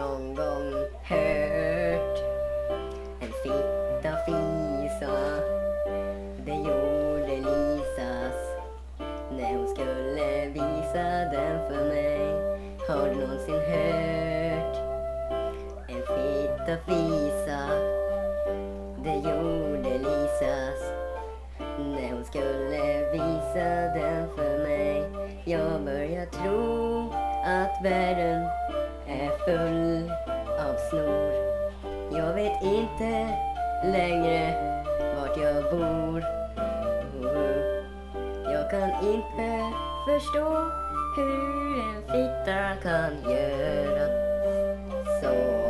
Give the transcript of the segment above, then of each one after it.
någon gång hört en fitta fisa? Det gjorde Lisas när hon skulle visa den för mig. Har du någonsin hört en fitta fisa? Det gjorde Lisas när hon skulle visa den för mig. Jag börjar tro att världen är full av snor. Jag vet inte längre vart jag bor. Jag kan inte förstå hur en fitta kan göra så.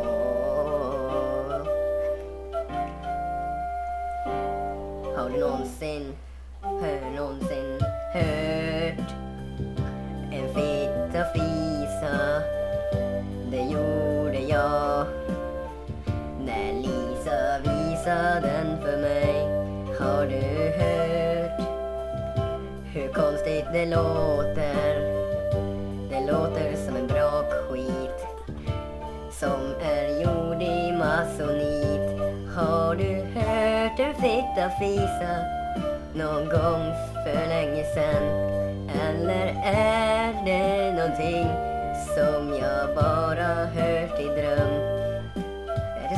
Har du någonsin, hör någonsin hör Lisa den för mig. Har du hört hur konstigt det låter? Det låter som en brakskit som är gjord i masonit. Har du hört en fitta fisa någon gång för länge sen? Eller är det någonting som jag bara hört i dröm?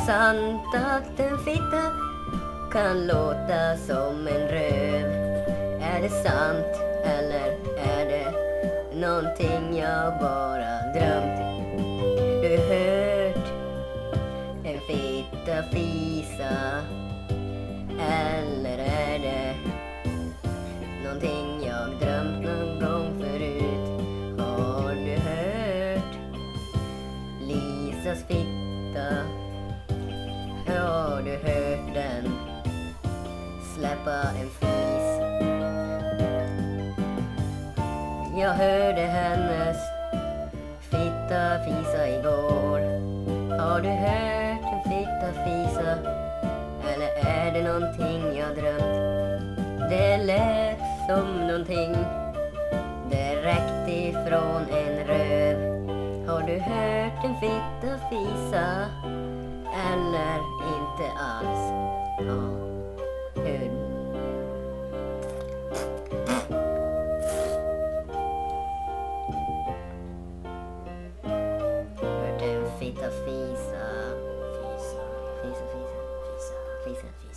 Är det sant att en fitta kan låta som en röv? Är det sant eller är det någonting jag bara drömt? Du hört en fitta fisa? Eller är det någonting jag drömt någon gång förut? Har du hört Lisas fitta? Har du hört den släppa en fis? Jag hörde hennes fitta fisa igår. Har du hört en fitta fisa? Eller är det någonting jag drömt? Det lät som någonting direkt ifrån en röv. Har du hört en fitta fisa? the uh, eyes Um, oh, face, Visa, face, Visa, face, Visa, face.